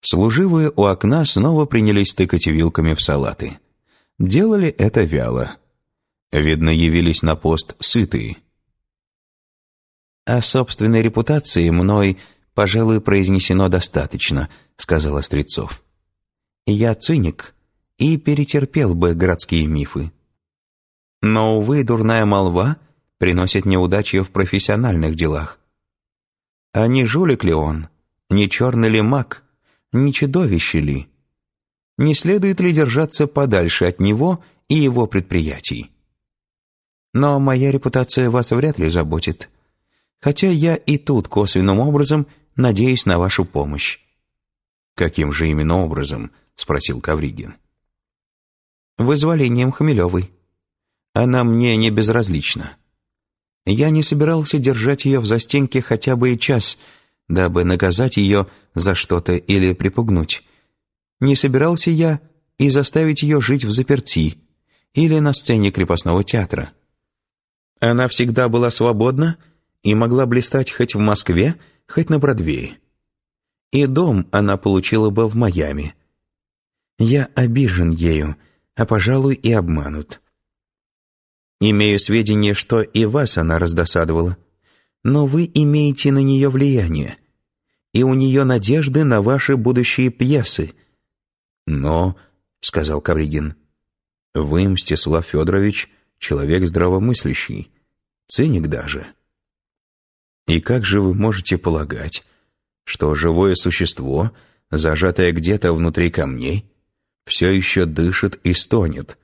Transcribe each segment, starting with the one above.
Служивые у окна снова принялись тыкать вилками в салаты. Делали это вяло. Видно, явились на пост сытые. «О собственной репутации мной, пожалуй, произнесено достаточно», — сказал Острецов. «Я циник и перетерпел бы городские мифы. Но, увы, дурная молва приносит неудачи в профессиональных делах. А не жулик ли он, не черный ли маг, не чудовище ли? Не следует ли держаться подальше от него и его предприятий? Но моя репутация вас вряд ли заботит, хотя я и тут косвенным образом надеюсь на вашу помощь. «Каким же именно образом?» — спросил Кавригин. «Вызволением Хмелевой. Она мне не безразлична. Я не собирался держать ее в застенке хотя бы и час, дабы наказать ее за что-то или припугнуть. Не собирался я и заставить ее жить в заперти или на сцене крепостного театра. Она всегда была свободна и могла блистать хоть в Москве, хоть на Бродвее. И дом она получила бы в Майами. Я обижен ею, а, пожалуй, и обманут. Имею сведения, что и вас она раздосадовала, но вы имеете на нее влияние, и у нее надежды на ваши будущие пьесы. Но, — сказал Кавригин, — вы, Мстислав Федорович, человек здравомыслящий, циник даже. И как же вы можете полагать, что живое существо, зажатое где-то внутри камней, все еще дышит и стонет,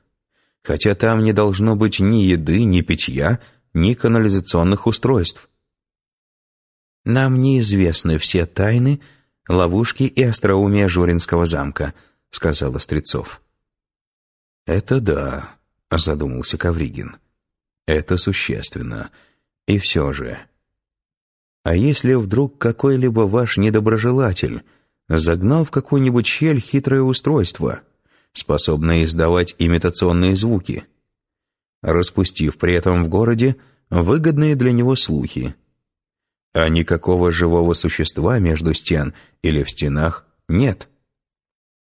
хотя там не должно быть ни еды, ни питья, ни канализационных устройств? «Нам неизвестны все тайны, ловушки и остроумия Журинского замка», — сказал Острецов. «Это да», — задумался Кавригин. «Это существенно. И все же...» А если вдруг какой-либо ваш недоброжелатель загнал в какую-нибудь щель хитрое устройство, способное издавать имитационные звуки, распустив при этом в городе выгодные для него слухи, а никакого живого существа между стен или в стенах нет.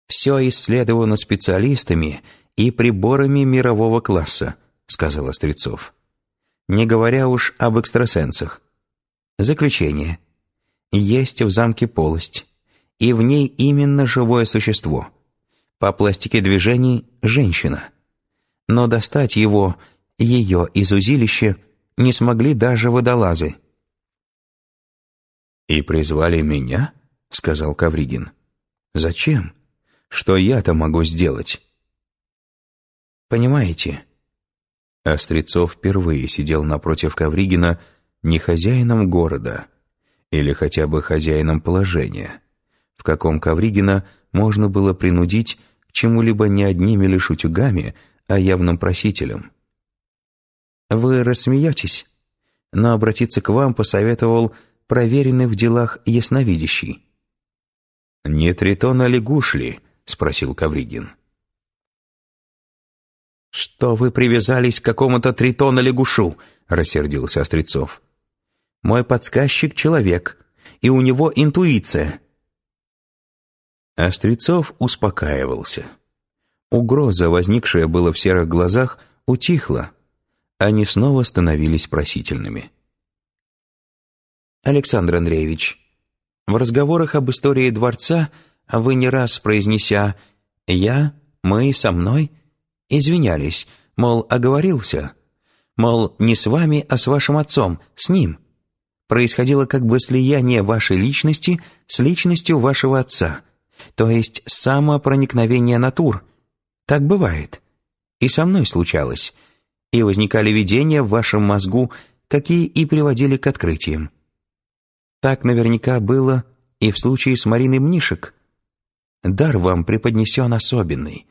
«Все исследовано специалистами и приборами мирового класса», — сказал Острецов. «Не говоря уж об экстрасенсах. Заключение. Есть в замке полость, и в ней именно живое существо. По пластике движений – женщина. Но достать его, ее из узилища, не смогли даже водолазы. «И призвали меня?» — сказал Кавригин. «Зачем? Что я-то могу сделать?» «Понимаете?» Острецов впервые сидел напротив Кавригина, — не хозяином города или хотя бы хозяином положения, в каком Ковригина можно было принудить к чему-либо не одними лишь утюгами, а явным просителем. «Вы рассмеетесь, но обратиться к вам посоветовал проверенный в делах ясновидящий». «Не Тритон, а лягуш ли?» — спросил Ковригин. «Что вы привязались к какому-то Тритона-лягушу?» — рассердился Острецов. Мой подсказчик — человек, и у него интуиция». Острецов успокаивался. Угроза, возникшая было в серых глазах, утихла. Они снова становились просительными. «Александр Андреевич, в разговорах об истории дворца вы не раз произнеся «я», «мы», «со мной» извинялись, мол, оговорился, мол, не с вами, а с вашим отцом, с ним происходило как бы слияние вашей личности с личностью вашего отца, то есть самопроникновение натур. Так бывает. И со мной случалось. И возникали видения в вашем мозгу, какие и приводили к открытиям. Так наверняка было и в случае с Мариной Мнишек. Дар вам преподнесен особенный,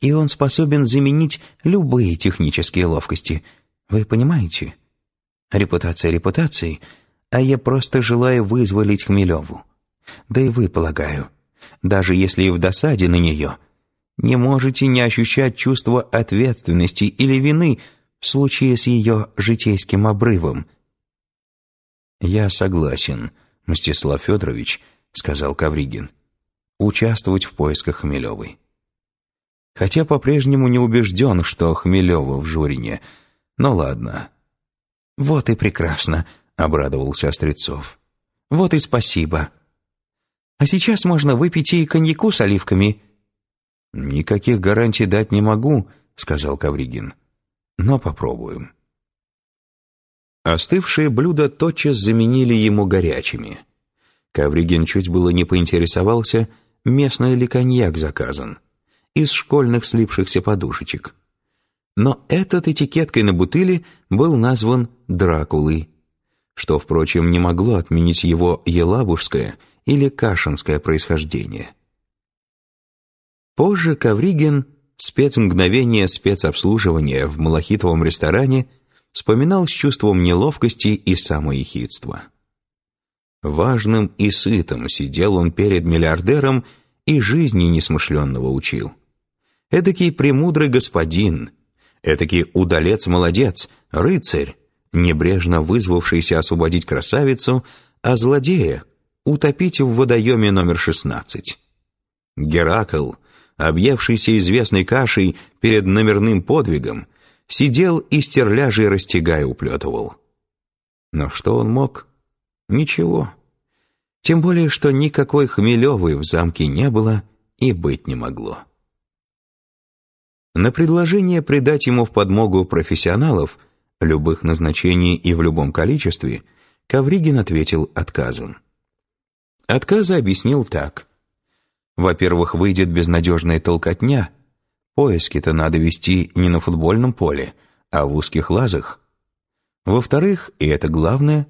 и он способен заменить любые технические ловкости. Вы понимаете? Репутация репутацией — а я просто желаю вызволить Хмелеву. Да и вы, полагаю, даже если и в досаде на нее, не можете не ощущать чувство ответственности или вины в случае с ее житейским обрывом. «Я согласен, Мстислав Федорович», — сказал Кавригин. участвовать в поисках Хмелевой. Хотя по-прежнему не убежден, что Хмелева в Журине. Но ладно. «Вот и прекрасно», — обрадовался Острецов. «Вот и спасибо. А сейчас можно выпить и коньяку с оливками». «Никаких гарантий дать не могу», — сказал Кавригин. «Но попробуем». Остывшие блюда тотчас заменили ему горячими. Кавригин чуть было не поинтересовался, местный ли коньяк заказан, из школьных слипшихся подушечек. Но этот этикеткой на бутыле был назван «Дракулой», что, впрочем, не могло отменить его елабужское или кашинское происхождение. Позже Кавригин, спецмгновение спецобслуживания в малахитовом ресторане, вспоминал с чувством неловкости и самоехидства. Важным и сытым сидел он перед миллиардером и жизни несмышленного учил. Эдакий премудрый господин, эдакий удалец-молодец, рыцарь, небрежно вызвавшийся освободить красавицу, а злодея утопить в водоеме номер 16. Геракл, объевшийся известной кашей перед номерным подвигом, сидел и стерляжей растягая уплетывал. Но что он мог? Ничего. Тем более, что никакой Хмелевой в замке не было и быть не могло. На предложение придать ему в подмогу профессионалов, любых назначений и в любом количестве, Ковригин ответил отказом. Отказы объяснил так. Во-первых, выйдет безнадежная толкотня. Поиски-то надо вести не на футбольном поле, а в узких лазах. Во-вторых, и это главное,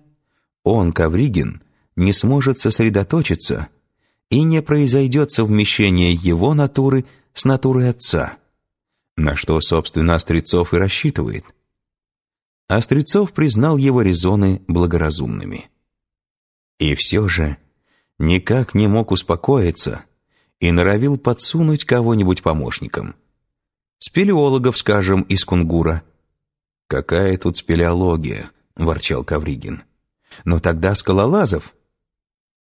он, Ковригин, не сможет сосредоточиться и не произойдет совмещение его натуры с натурой отца, на что, собственно, Острецов и рассчитывает. Острецов признал его резоны благоразумными. И все же никак не мог успокоиться и норовил подсунуть кого-нибудь помощником. Спелеологов, скажем, из Кунгура. «Какая тут спелеология?» — ворчал Кавригин. «Но тогда скалолазов».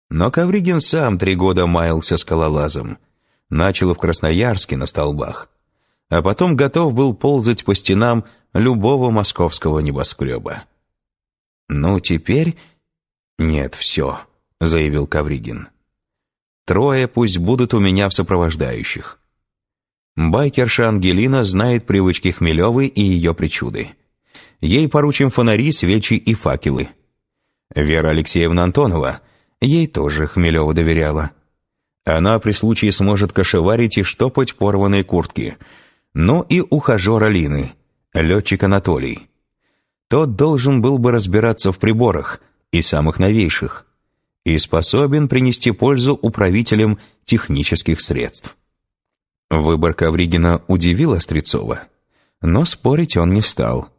Но Кавригин сам три года маялся скалолазом. Начал в Красноярске на столбах. А потом готов был ползать по стенам любого московского небоскреба. «Ну, теперь...» «Нет, все», — заявил Кавригин. «Трое пусть будут у меня в сопровождающих». Байкерша Ангелина знает привычки Хмелевой и ее причуды. Ей поручим фонари, свечи и факелы. Вера Алексеевна Антонова, ей тоже Хмелева доверяла. Она при случае сможет кошеварить и штопать порванные куртки. Ну и ухажер Алины, летчик Анатолий. Тот должен был бы разбираться в приборах, и самых новейших, и способен принести пользу управителям технических средств. Выбор Ковригина удивил Острецова, но спорить он не стал.